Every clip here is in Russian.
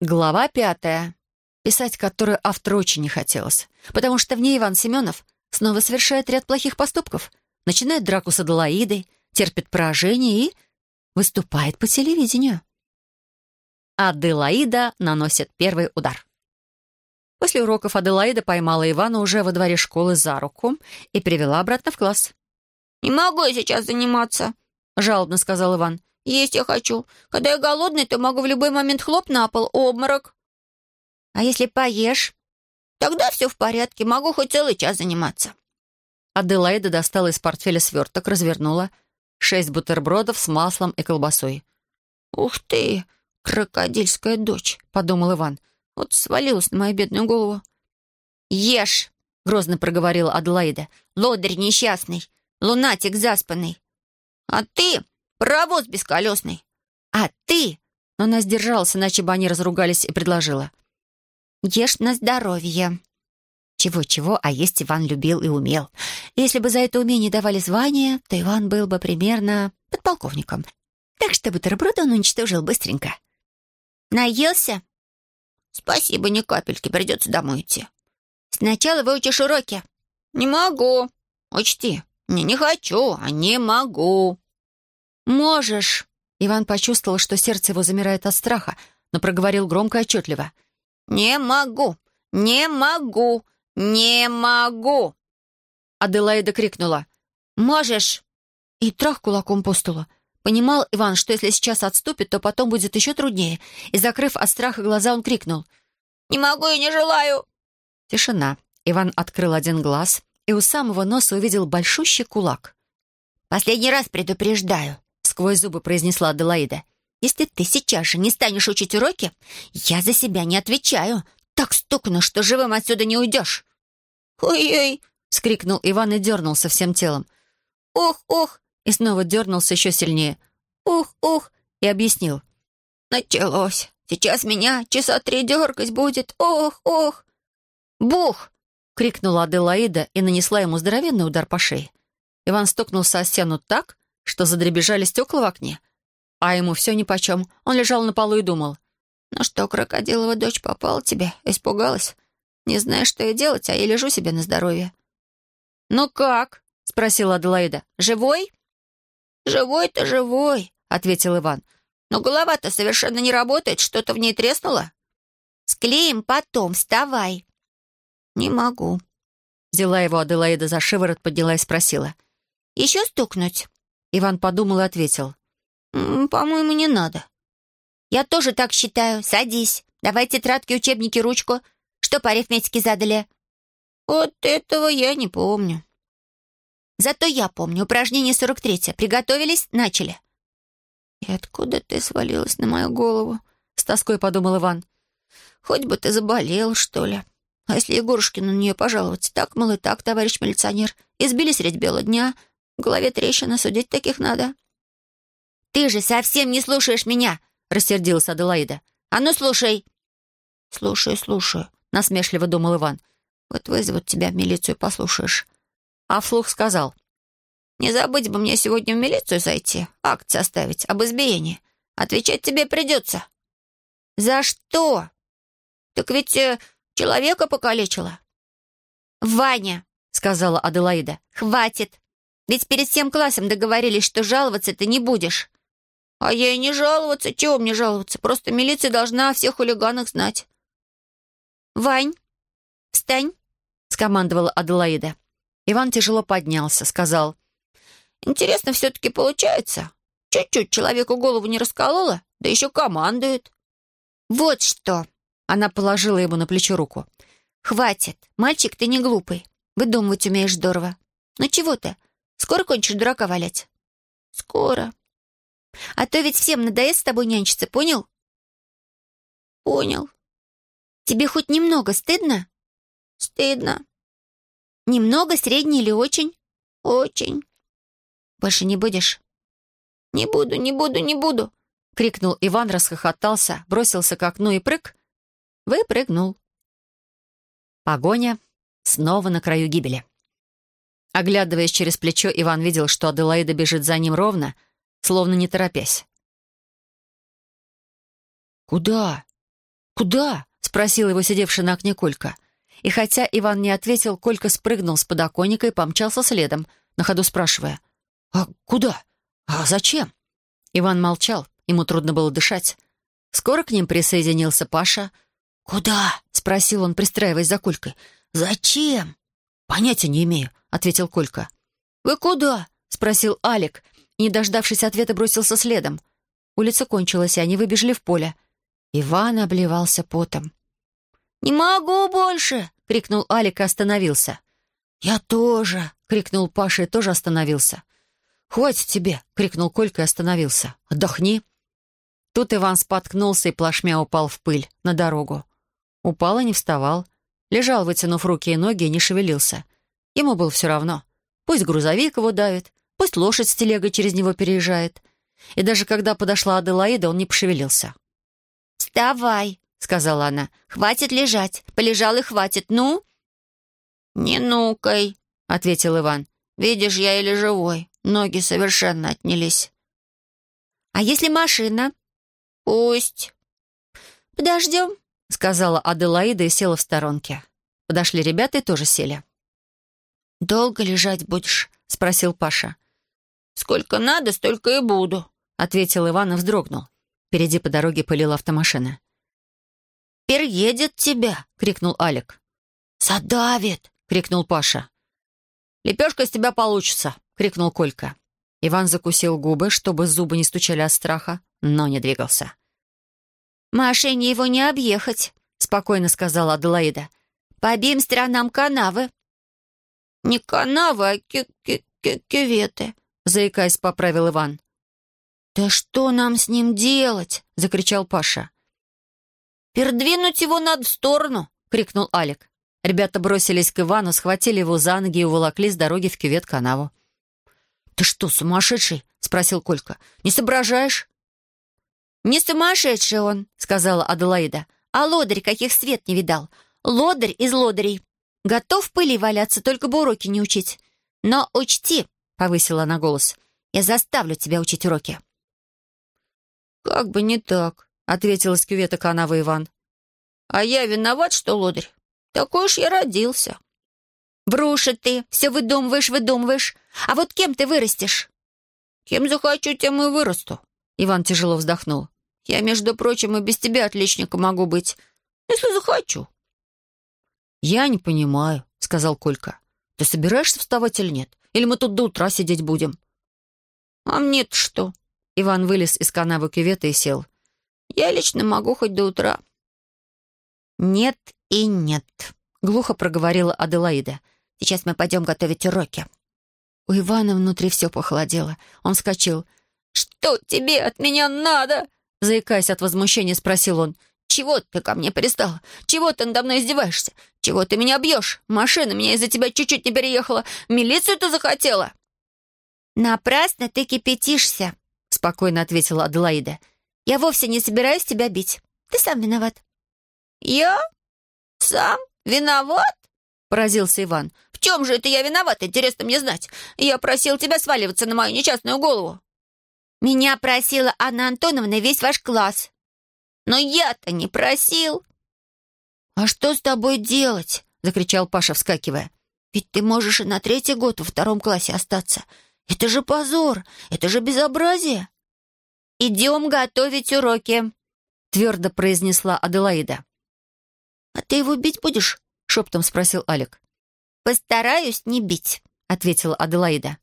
Глава пятая, писать которую автору очень не хотелось, потому что в ней Иван Семенов снова совершает ряд плохих поступков, начинает драку с Аделаидой, терпит поражение и выступает по телевидению. Аделаида наносит первый удар. После уроков Аделаида поймала Ивана уже во дворе школы за руку и привела обратно в класс. «Не могу я сейчас заниматься», — жалобно сказал Иван. «Есть я хочу. Когда я голодный, то могу в любой момент хлоп на пол, обморок». «А если поешь?» «Тогда все в порядке, могу хоть целый час заниматься». Аделаида достала из портфеля сверток, развернула. Шесть бутербродов с маслом и колбасой. «Ух ты, крокодильская дочь», — подумал Иван. «Вот свалилась на мою бедную голову». «Ешь!» — грозно проговорила Аделаида. «Лодырь несчастный, лунатик заспанный. А ты паровоз бесколесный. А ты...» Но она сдержалась, иначе бы они разругались и предложила. «Ешь на здоровье». Чего-чего, а есть Иван любил и умел. Если бы за это умение давали звание, то Иван был бы примерно подполковником. Так что бутерброды он уничтожил быстренько. «Наелся?» «Спасибо, ни капельки, придется домой идти». «Сначала выучишь уроки». «Не могу. Учти, не не хочу, а не могу». «Можешь». Иван почувствовал, что сердце его замирает от страха, но проговорил громко и отчетливо. «Не могу, не могу, не могу!» Аделаида крикнула. «Можешь!» И трах кулаком по столу. Понимал Иван, что если сейчас отступит, то потом будет еще труднее. И, закрыв от страха глаза, он крикнул. «Не могу и не желаю!» Тишина. Иван открыл один глаз и у самого носа увидел большущий кулак. «Последний раз предупреждаю», — сквозь зубы произнесла Аделаида. «Если ты сейчас же не станешь учить уроки, я за себя не отвечаю. Так стукну, что живым отсюда не уйдешь». «Ой-ой!» — скрикнул Иван и дернулся всем телом. «Ох, ох!» И снова дернулся еще сильнее. «Ух, ух!» И объяснил. «Началось. Сейчас меня часа три дергать будет. Ох, ох!» «Бух!» — крикнула Аделаида и нанесла ему здоровенный удар по шее. Иван стукнулся о стену так, что задребежали стекла в окне. А ему все нипочем. Он лежал на полу и думал. «Ну что, крокодилова дочь попала тебе? Испугалась? Не знаешь, что и делать, а я лежу себе на здоровье». «Ну как?» — спросила Аделаида. «Живой?» «Живой-то живой», — ответил Иван. «Но голова-то совершенно не работает, что-то в ней треснуло». «Склеим потом, вставай». «Не могу». Взяла его Аделаида за шиворот, подняла и спросила. «Еще стукнуть?» Иван подумал и ответил. «По-моему, не надо». «Я тоже так считаю. Садись. Давай тетрадки, учебники, ручку. Что по арифметике задали?» «Вот этого я не помню». Зато я помню. Упражнение 43. Приготовились? Начали. «И откуда ты свалилась на мою голову?» — с тоской подумал Иван. «Хоть бы ты заболел, что ли. А если Егорушкину на нее пожаловать? Так, мол, и так, товарищ милиционер. Избили средь бела дня. В голове трещина, судить таких надо». «Ты же совсем не слушаешь меня!» — рассердилась Аделаида. «А ну, слушай!» «Слушаю, слушаю», — насмешливо думал Иван. «Вот вызовут тебя в милицию, послушаешь» а вслух сказал. «Не забыть бы мне сегодня в милицию зайти, акт составить об избиении. Отвечать тебе придется». «За что?» «Так ведь э, человека покалечила». «Ваня», — сказала Аделаида, — «хватит. Ведь перед всем классом договорились, что жаловаться ты не будешь». «А я и не жаловаться. Чего мне жаловаться? Просто милиция должна о всех хулиганах знать». «Вань, встань», — скомандовала Аделаида. Иван тяжело поднялся, сказал. «Интересно все-таки получается. Чуть-чуть человеку голову не расколола, да еще командует». «Вот что!» — она положила ему на плечо руку. «Хватит. Мальчик, ты не глупый. Выдумывать умеешь здорово. Ну чего ты? Скоро кончишь дурака валять?» «Скоро». «А то ведь всем надоест с тобой нянчиться, понял?» «Понял». «Тебе хоть немного стыдно?» «Стыдно». Немного, средний или очень? Очень. Больше не будешь? Не буду, не буду, не буду. Крикнул Иван, расхохотался, бросился к окну и прыг. Выпрыгнул. Погоня снова на краю гибели. Оглядываясь через плечо, Иван видел, что Аделаида бежит за ним ровно, словно не торопясь. «Куда? «Куда?» — спросил его сидевший на окне Колька. И хотя Иван не ответил, Колька спрыгнул с подоконника и помчался следом, на ходу спрашивая. «А куда? А зачем?» Иван молчал, ему трудно было дышать. Скоро к ним присоединился Паша. «Куда?» — спросил он, пристраиваясь за Колькой. «Зачем?» «Понятия не имею», — ответил Колька. «Вы куда?» — спросил Алик, и, не дождавшись ответа, бросился следом. Улица кончилась, и они выбежали в поле. Иван обливался потом. «Не могу больше!» — крикнул Алик и остановился. «Я тоже!» — крикнул Паша и тоже остановился. «Хватит тебе!» — крикнул Колька и остановился. «Отдохни!» Тут Иван споткнулся и плашмя упал в пыль, на дорогу. Упал и не вставал. Лежал, вытянув руки и ноги, и не шевелился. Ему было все равно. Пусть грузовик его давит, пусть лошадь с телегой через него переезжает. И даже когда подошла Аделаида, он не пошевелился. «Вставай!» — сказала она. «Хватит лежать. Полежал и хватит. Ну?» «Не нукай», — ответил Иван. «Видишь, я еле живой. Ноги совершенно отнялись». «А если машина?» «Пусть». «Подождем», — сказала Аделаида и села в сторонке. Подошли ребята и тоже сели. «Долго лежать будешь?» — спросил Паша. «Сколько надо, столько и буду», — ответил Иван и вздрогнул. Впереди по дороге пылила автомашина. «Переедет тебя!» — крикнул Алик. «Задавит!» — крикнул Паша. «Лепешка из тебя получится!» — крикнул Колька. Иван закусил губы, чтобы зубы не стучали от страха, но не двигался. «Машине его не объехать», — спокойно сказала Аделаида. «По обеим сторонам канавы». «Не канавы, а ки -ки -ки кюветы», — заикаясь, поправил Иван. «Да что нам с ним делать?» — закричал Паша. «Передвинуть его надо в сторону!» — крикнул Алик. Ребята бросились к Ивану, схватили его за ноги и уволокли с дороги в кювет-канаву. «Ты что, сумасшедший?» — спросил Колька. «Не соображаешь?» «Не сумасшедший он», — сказала Аделаида. «А лодырь каких свет не видал. Лодырь из лодырей. Готов в пыли валяться, только бы уроки не учить. Но учти», — повысила она голос, — «я заставлю тебя учить уроки». «Как бы не так», — ответил из кювета канавы Иван. «А я виноват, что лодырь? Такой уж я родился». «Вруша ты, все выдумываешь, выдумываешь. А вот кем ты вырастешь?» «Кем захочу, тем и вырасту», — Иван тяжело вздохнул. «Я, между прочим, и без тебя отличником могу быть, если захочу». «Я не понимаю», — сказал Колька. «Ты собираешься вставать или нет? Или мы тут до утра сидеть будем?» «А мне-то что?» Иван вылез из канавы кювета и сел. «Я лично могу хоть до утра». «Нет и нет», — глухо проговорила Аделаида. «Сейчас мы пойдем готовить уроки». У Ивана внутри все похолодело. Он вскочил. «Что тебе от меня надо?» Заикаясь от возмущения, спросил он. «Чего ты ко мне пристала? Чего ты надо мной издеваешься? Чего ты меня бьешь? Машина меня из-за тебя чуть-чуть не переехала. Милицию ты захотела?» «Напрасно ты кипятишься», — спокойно ответила Аделаида. «Я вовсе не собираюсь тебя бить. Ты сам виноват». «Я? Сам? Виноват?» — поразился Иван. «В чем же это я виноват, интересно мне знать? Я просил тебя сваливаться на мою несчастную голову». «Меня просила Анна Антоновна весь ваш класс». «Но я-то не просил». «А что с тобой делать?» — закричал Паша, вскакивая. «Ведь ты можешь и на третий год во втором классе остаться. Это же позор! Это же безобразие!» «Идем готовить уроки», — твердо произнесла Аделаида. «А ты его бить будешь?» — шептом спросил Алик. «Постараюсь не бить», — ответила Аделаида.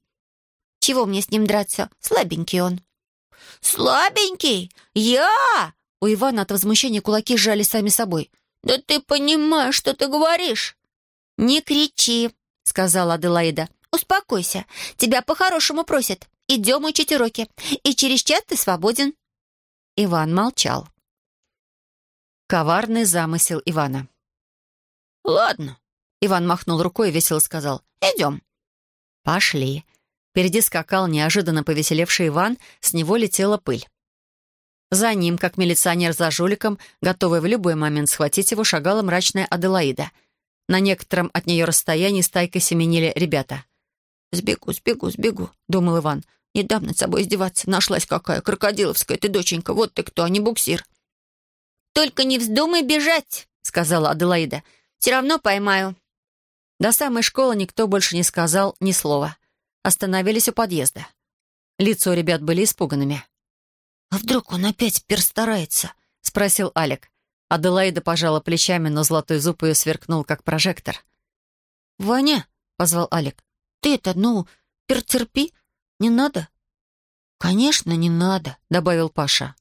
«Чего мне с ним драться? Слабенький он». «Слабенький? Я?» У Ивана от возмущения кулаки сжали сами собой. «Да ты понимаешь, что ты говоришь?» «Не кричи», — сказала Аделаида. «Успокойся. Тебя по-хорошему просят. Идем учить уроки. И через час ты свободен». Иван молчал. Коварный замысел Ивана. «Ладно», — Иван махнул рукой и весело сказал. «Идем». «Пошли». Впереди скакал неожиданно повеселевший Иван, с него летела пыль. За ним, как милиционер за жуликом, готовый в любой момент схватить его, шагала мрачная Аделаида. На некотором от нее расстоянии стайкой семенили ребята. «Сбегу, сбегу, сбегу», — думал Иван. «Не дам над собой издеваться. Нашлась какая крокодиловская ты, доченька. Вот ты кто, а не буксир». «Только не вздумай бежать», — сказала Аделаида. «Все равно поймаю». До самой школы никто больше не сказал ни слова. Остановились у подъезда. Лица у ребят были испуганными. «А вдруг он опять перестарается?» — спросил Алик. Аделаида пожала плечами, но золотой зуб ее сверкнул, как прожектор. «Ваня», — позвал Алик, — «ты это, ну, перетерпи, не надо». «Конечно, не надо», — добавил Паша.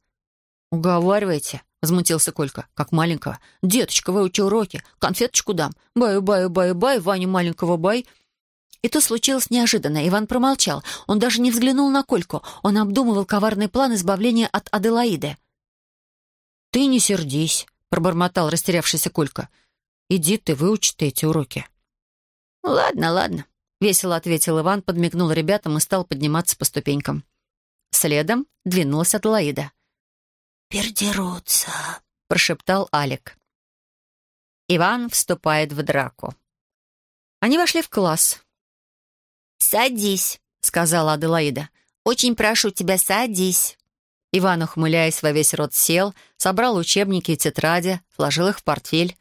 «Уговаривайте», — возмутился Колька, как маленького. «Деточка, выучи уроки, конфеточку дам. Баю-баю-баю-бай, Ваню маленького бай». И то случилось неожиданно. Иван промолчал. Он даже не взглянул на Кольку. Он обдумывал коварный план избавления от Аделаиды. «Ты не сердись», — пробормотал растерявшийся Колька. «Иди ты, выучи ты эти уроки». «Ладно, ладно», — весело ответил Иван, подмигнул ребятам и стал подниматься по ступенькам. Следом двинулась Аделаида. «Пердерутся», — прошептал Алик. Иван вступает в драку. Они вошли в класс. «Садись», — сказала Аделаида. «Очень прошу тебя, садись». Иван, ухмыляясь во весь рот, сел, собрал учебники и тетради, сложил их в портфель.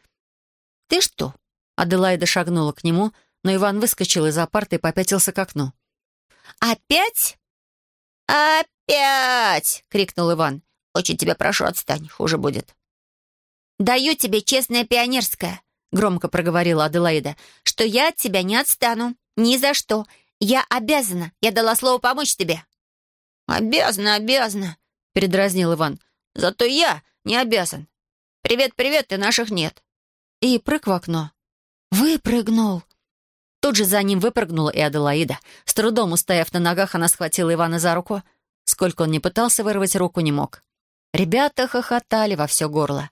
«Ты что?» Аделаида шагнула к нему, но Иван выскочил из-за парты и попятился к окну. «Опять?» «Опять!» — крикнул Иван. «Очень тебя прошу, отстань, хуже будет». «Даю тебе честное пионерское», — громко проговорила Аделаида, «что я от тебя не отстану. Ни за что. Я обязана. Я дала слово помочь тебе». «Обязана, обязана», — передразнил Иван. «Зато я не обязан. Привет, привет, и наших нет». И прыг в окно. «Выпрыгнул», Тут же за ним выпрыгнула и Аделаида. С трудом устояв на ногах, она схватила Ивана за руку. Сколько он не пытался вырвать руку, не мог. Ребята хохотали во все горло.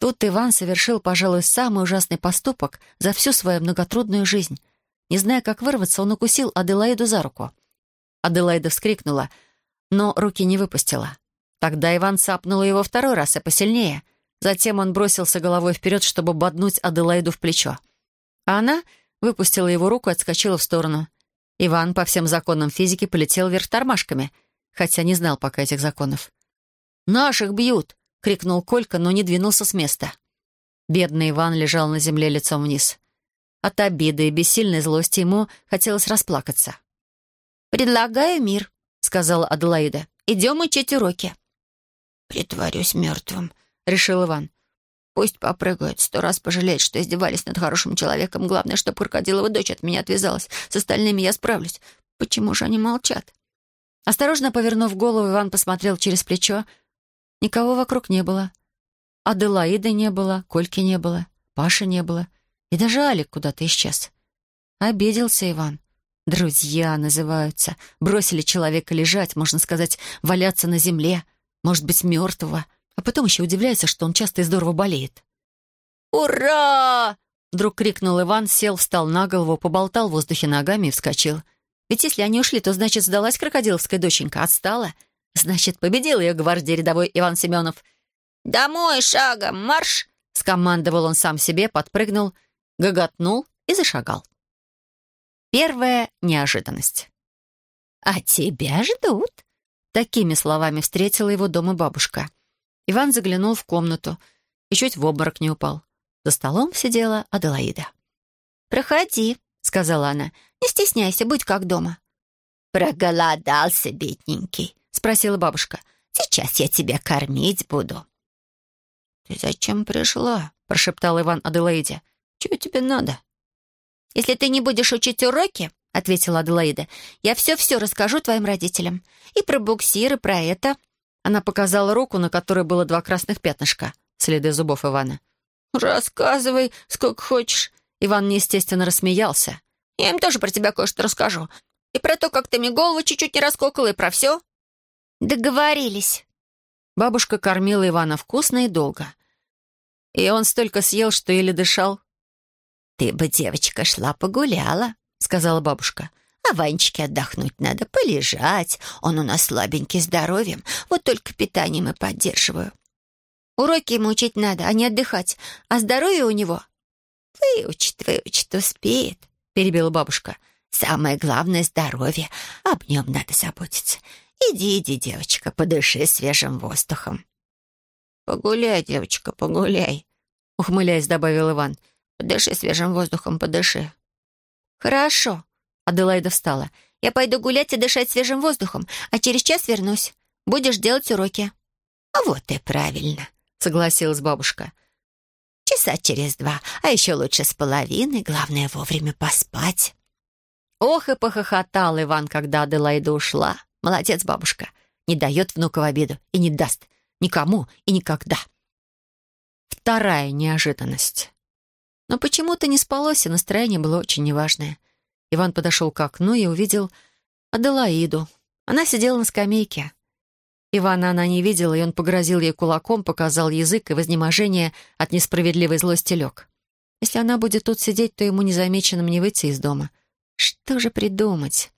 Тут Иван совершил, пожалуй, самый ужасный поступок за всю свою многотрудную жизнь. Не зная, как вырваться, он укусил Аделаиду за руку. Аделаида вскрикнула, но руки не выпустила. Тогда Иван цапнул его второй раз и посильнее. Затем он бросился головой вперед, чтобы боднуть Аделаиду в плечо. А она выпустила его руку и отскочила в сторону. Иван по всем законам физики полетел вверх тормашками, хотя не знал пока этих законов. «Наших бьют!» — крикнул Колька, но не двинулся с места. Бедный Иван лежал на земле лицом вниз. От обиды и бессильной злости ему хотелось расплакаться. «Предлагаю мир», — сказала Аделаида. «Идем учить уроки». «Притворюсь мертвым», — решил Иван. Пусть попрыгают, сто раз пожалеет, что издевались над хорошим человеком. Главное, чтобы крокодилова дочь от меня отвязалась. С остальными я справлюсь. Почему же они молчат? Осторожно повернув голову, Иван посмотрел через плечо. Никого вокруг не было. Аделаиды не было, Кольки не было, Паши не было. И даже Алик куда-то исчез. Обиделся Иван. Друзья называются. Бросили человека лежать, можно сказать, валяться на земле. Может быть, мертвого. А потом еще удивляется, что он часто и здорово болеет. «Ура!» Вдруг крикнул Иван, сел, встал на голову, поболтал в воздухе ногами и вскочил. Ведь если они ушли, то, значит, сдалась крокодиловская доченька, отстала. Значит, победил ее гвардии рядовой Иван Семенов. «Домой шагом, марш!» Скомандовал он сам себе, подпрыгнул, гоготнул и зашагал. Первая неожиданность. «А тебя ждут!» Такими словами встретила его дома бабушка. Иван заглянул в комнату и чуть в обморок не упал. За столом сидела Аделаида. «Проходи», — сказала она. «Не стесняйся, будь как дома». «Проголодался, бедненький?» — спросила бабушка. «Сейчас я тебя кормить буду». «Ты зачем пришла?» — прошептал Иван Аделаиде. «Чего тебе надо?» «Если ты не будешь учить уроки, — ответила Аделаида, — я все-все расскажу твоим родителям. И про буксир, и про это. Она показала руку, на которой было два красных пятнышка, следы зубов Ивана. «Рассказывай, сколько хочешь». Иван неестественно рассмеялся. «Я им тоже про тебя кое-что расскажу. И про то, как ты мне голову чуть-чуть не раскокала, и про все». «Договорились». Бабушка кормила Ивана вкусно и долго. И он столько съел, что еле дышал. «Ты бы, девочка, шла погуляла», — сказала бабушка. А Ванечке отдохнуть надо, полежать. Он у нас слабенький здоровьем, вот только питанием и поддерживаю. Уроки ему учить надо, а не отдыхать. А здоровье у него... Выучит, выучит, успеет, перебила бабушка. Самое главное — здоровье. Об нем надо заботиться. Иди, иди, девочка, подыши свежим воздухом. «Погуляй, девочка, погуляй», — ухмыляясь, добавил Иван. «Подыши свежим воздухом, подыши». «Хорошо», — Аделаида встала. «Я пойду гулять и дышать свежим воздухом, а через час вернусь. Будешь делать уроки». «А вот и правильно», — согласилась бабушка. «Часа через два, а еще лучше с половиной, главное вовремя поспать». Ох и похохотал Иван, когда Аделаида ушла. Молодец, бабушка. Не дает внука в обиду и не даст. Никому и никогда. Вторая неожиданность. Но почему-то не спалось, и настроение было очень неважное. Иван подошел к окну и увидел Аделаиду. Она сидела на скамейке. Ивана она не видела, и он погрозил ей кулаком, показал язык и вознеможение от несправедливой злости лег. Если она будет тут сидеть, то ему незамеченным не выйти из дома. Что же придумать?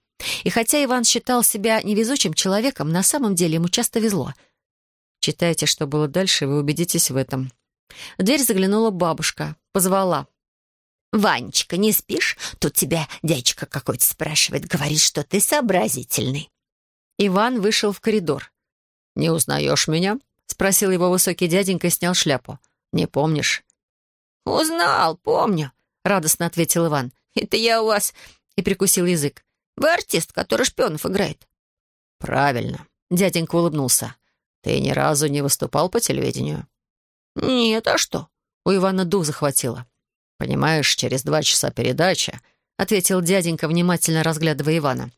И хотя Иван считал себя невезучим человеком, на самом деле ему часто везло. Читайте, что было дальше, вы убедитесь в этом. В дверь заглянула бабушка, позвала. «Ванечка, не спишь? Тут тебя дядечка какой-то спрашивает, говорит, что ты сообразительный». Иван вышел в коридор. «Не узнаешь меня?» — спросил его высокий дяденька и снял шляпу. «Не помнишь?» «Узнал, помню», — радостно ответил Иван. «Это я у вас и прикусил язык. «Вы артист, который шпионов играет». «Правильно», — дяденька улыбнулся. «Ты ни разу не выступал по телевидению?» «Нет, а что?» У Ивана дух захватило. «Понимаешь, через два часа передача», — ответил дяденька, внимательно разглядывая Ивана.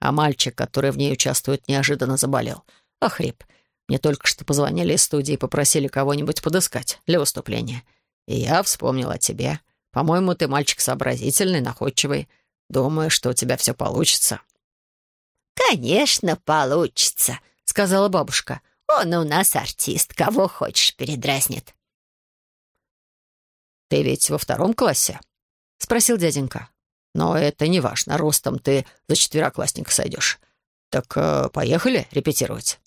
«А мальчик, который в ней участвует, неожиданно заболел. Охрип. Мне только что позвонили из студии и попросили кого-нибудь подыскать для выступления. И я вспомнил о тебе. По-моему, ты мальчик сообразительный, находчивый. Думаю, что у тебя все получится». «Конечно, получится», — сказала бабушка. «Он у нас артист, кого хочешь передразнит». «Ты ведь во втором классе?» — спросил дяденька. «Но это не важно, ростом ты за четвероклассника сойдешь. Так э, поехали репетировать?»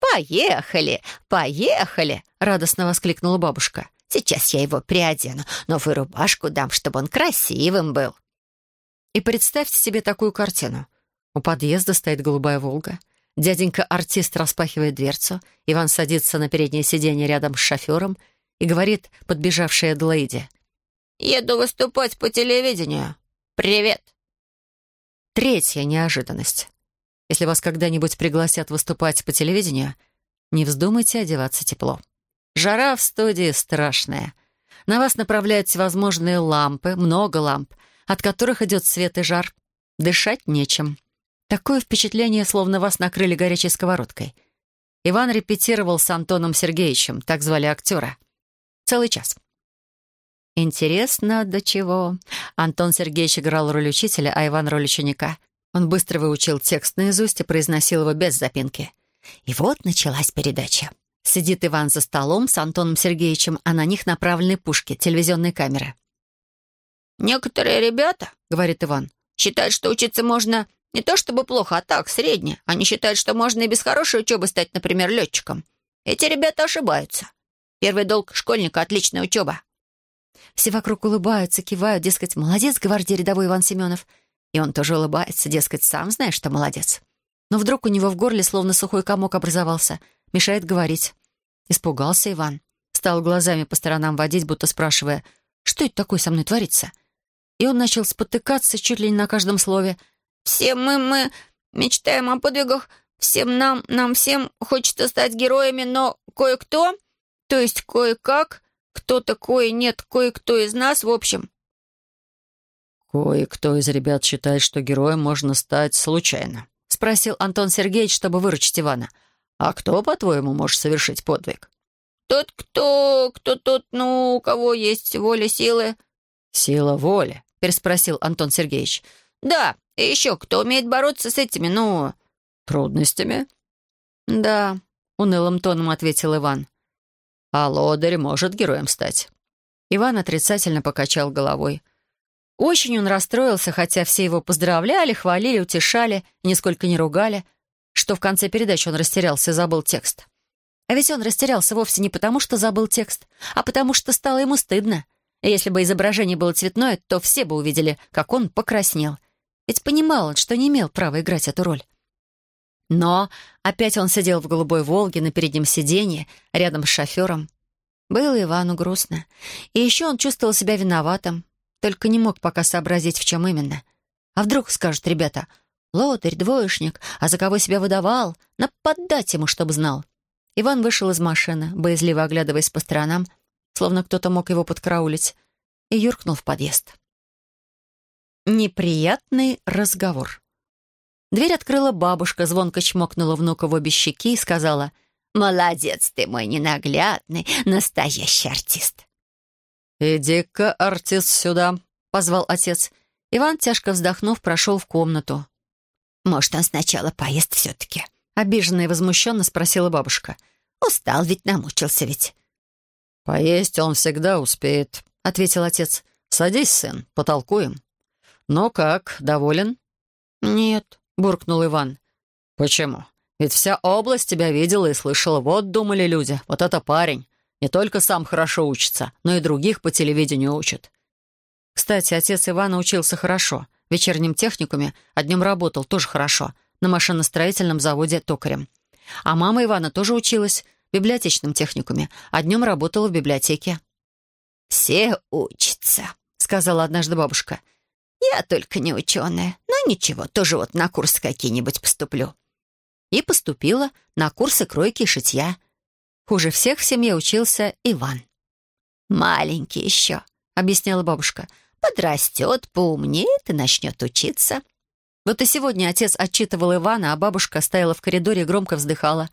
«Поехали, поехали!» — радостно воскликнула бабушка. «Сейчас я его приодену, новую рубашку дам, чтобы он красивым был». И представьте себе такую картину. У подъезда стоит голубая «Волга». Дяденька-артист распахивает дверцу, Иван садится на переднее сиденье рядом с шофером и говорит подбежавшей Аделаиде. «Еду выступать по телевидению. Привет!» Третья неожиданность. Если вас когда-нибудь пригласят выступать по телевидению, не вздумайте одеваться тепло. Жара в студии страшная. На вас направляют всевозможные лампы, много ламп, от которых идет свет и жар. Дышать нечем. Такое впечатление, словно вас накрыли горячей сковородкой. Иван репетировал с Антоном Сергеевичем, так звали актера. Целый час. Интересно, до чего. Антон Сергеевич играл роль учителя, а Иван — роль ученика. Он быстро выучил текст наизусть и произносил его без запинки. И вот началась передача. Сидит Иван за столом с Антоном Сергеевичем, а на них направлены пушки, телевизионные камеры. «Некоторые ребята, — говорит Иван, — считают, что учиться можно не то чтобы плохо, а так, средне. Они считают, что можно и без хорошей учебы стать, например, летчиком. Эти ребята ошибаются. Первый долг школьника — отличная учеба». Все вокруг улыбаются, кивают, дескать, «Молодец, гвардии рядовой Иван Семенов». И он тоже улыбается, дескать, сам знаешь, что молодец. Но вдруг у него в горле словно сухой комок образовался, мешает говорить. Испугался Иван. Стал глазами по сторонам водить, будто спрашивая, «Что это такое со мной творится?» и он начал спотыкаться чуть ли не на каждом слове. «Все мы, мы мечтаем о подвигах, всем нам, нам всем хочется стать героями, но кое-кто, то есть кое-как, кто-то, кое-нет, кое-кто из нас, в общем». «Кое-кто из ребят считает, что героем можно стать случайно», — спросил Антон Сергеевич, чтобы выручить Ивана. «А кто, по-твоему, может совершить подвиг?» «Тот, кто... кто тот, ну, у кого есть воля, силы». «Сила воли», — переспросил Антон Сергеевич. «Да, и еще кто умеет бороться с этими, ну...» «Трудностями?» «Да», — унылым тоном ответил Иван. «А лодырь может героем стать». Иван отрицательно покачал головой. Очень он расстроился, хотя все его поздравляли, хвалили, утешали и нисколько не ругали, что в конце передачи он растерялся и забыл текст. А ведь он растерялся вовсе не потому, что забыл текст, а потому что стало ему стыдно. Если бы изображение было цветное, то все бы увидели, как он покраснел. Ведь понимал он, что не имел права играть эту роль. Но опять он сидел в голубой «Волге» на переднем сиденье, рядом с шофером. Было Ивану грустно. И еще он чувствовал себя виноватым, только не мог пока сообразить, в чем именно. А вдруг, скажут ребята, лодырь, двоечник, а за кого себя выдавал, нападать ему, чтобы знал. Иван вышел из машины, боязливо оглядываясь по сторонам, словно кто-то мог его подкараулить, и юркнул в подъезд. Неприятный разговор. Дверь открыла бабушка, звонко чмокнула внука в обе щеки и сказала «Молодец ты мой ненаглядный, настоящий артист». «Иди-ка, артист, сюда», — позвал отец. Иван, тяжко вздохнув, прошел в комнату. «Может, он сначала поест все-таки?» Обиженно и возмущенно спросила бабушка. «Устал ведь, намучился ведь». «Поесть он всегда успеет», — ответил отец. «Садись, сын, потолкуем». «Ну как, доволен?» «Нет», — буркнул Иван. «Почему? Ведь вся область тебя видела и слышала. Вот, думали люди, вот это парень. Не только сам хорошо учится, но и других по телевидению учит». Кстати, отец Ивана учился хорошо. В вечернем техникуме, а днем работал тоже хорошо. На машиностроительном заводе токарем. А мама Ивана тоже училась в библиотечном техникуме, а днем работала в библиотеке. «Все учатся», — сказала однажды бабушка. «Я только не ученая, но ничего, тоже вот на курсы какие-нибудь поступлю». И поступила на курсы кройки и шитья. Хуже всех в семье учился Иван. «Маленький еще», — объясняла бабушка. «Подрастет, поумнеет и начнет учиться». Вот и сегодня отец отчитывал Ивана, а бабушка стояла в коридоре и громко вздыхала.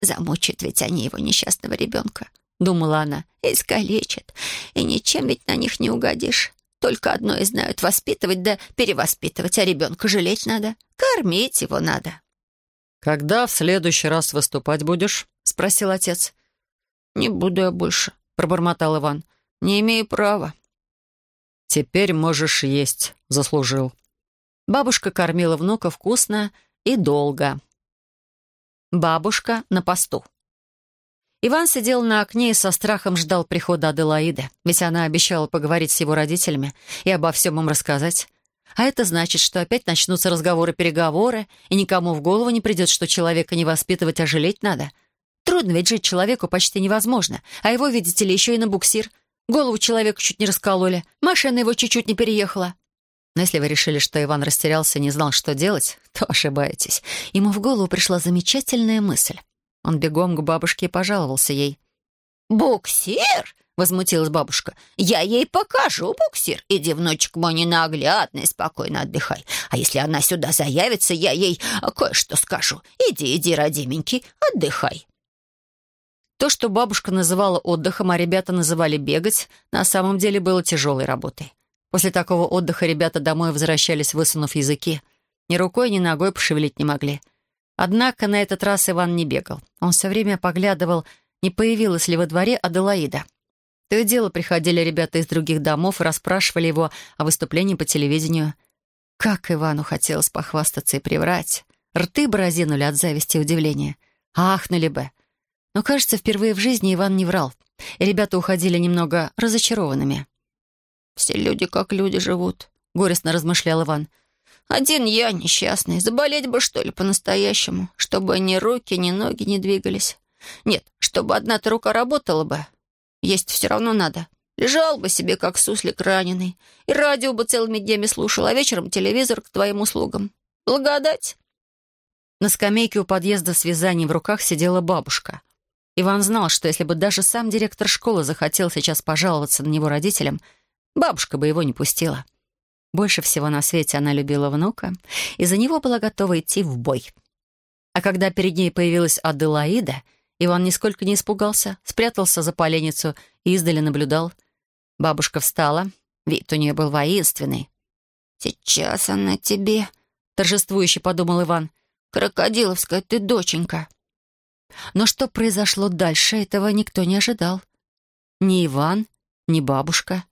«Замучают ведь они его несчастного ребенка», — думала она. «Искалечат. И ничем ведь на них не угодишь. Только одно и знают — воспитывать да перевоспитывать, а ребенка жалеть надо. Кормить его надо». «Когда в следующий раз выступать будешь?» — спросил отец. «Не буду я больше», — пробормотал Иван. «Не имею права». «Теперь можешь есть. Заслужил». Бабушка кормила внука вкусно и долго. Бабушка на посту. Иван сидел на окне и со страхом ждал прихода Аделаиды, ведь она обещала поговорить с его родителями и обо всем им рассказать. А это значит, что опять начнутся разговоры-переговоры, и никому в голову не придет, что человека не воспитывать, а жалеть надо. Трудно ведь жить человеку почти невозможно, а его, видите ли, еще и на буксир. Голову человеку чуть не раскололи, машина его чуть-чуть не переехала. Но если вы решили, что Иван растерялся и не знал, что делать, то ошибаетесь. Ему в голову пришла замечательная мысль. Он бегом к бабушке и пожаловался ей. «Буксир?» — возмутилась бабушка. «Я ей покажу буксир. Иди, внучек мой ненаглядный, спокойно отдыхай. А если она сюда заявится, я ей кое-что скажу. Иди, иди, родименький, отдыхай». То, что бабушка называла отдыхом, а ребята называли бегать, на самом деле было тяжелой работой. После такого отдыха ребята домой возвращались, высунув языки. Ни рукой, ни ногой пошевелить не могли. Однако на этот раз Иван не бегал. Он все время поглядывал, не появилась ли во дворе Аделаида. То и дело приходили ребята из других домов и расспрашивали его о выступлении по телевидению. Как Ивану хотелось похвастаться и приврать. Рты бы разинули от зависти и удивления. Ахнули бы. Но, кажется, впервые в жизни Иван не врал, и ребята уходили немного разочарованными. «Все люди как люди живут», — горестно размышлял Иван. «Один я несчастный. Заболеть бы, что ли, по-настоящему, чтобы ни руки, ни ноги не двигались. Нет, чтобы одна-то рука работала бы, есть все равно надо. Лежал бы себе, как суслик раненый, и радио бы целыми днями слушал, а вечером телевизор к твоим услугам. Благодать!» На скамейке у подъезда с вязанием в руках сидела бабушка. Иван знал, что если бы даже сам директор школы захотел сейчас пожаловаться на него родителям, бабушка бы его не пустила. Больше всего на свете она любила внука, и за него была готова идти в бой. А когда перед ней появилась Аделаида — Иван нисколько не испугался, спрятался за поленницу и издали наблюдал. Бабушка встала, вид у нее был воинственный. «Сейчас она тебе», — торжествующе подумал Иван. «Крокодиловская ты доченька». Но что произошло дальше, этого никто не ожидал. Ни Иван, ни бабушка.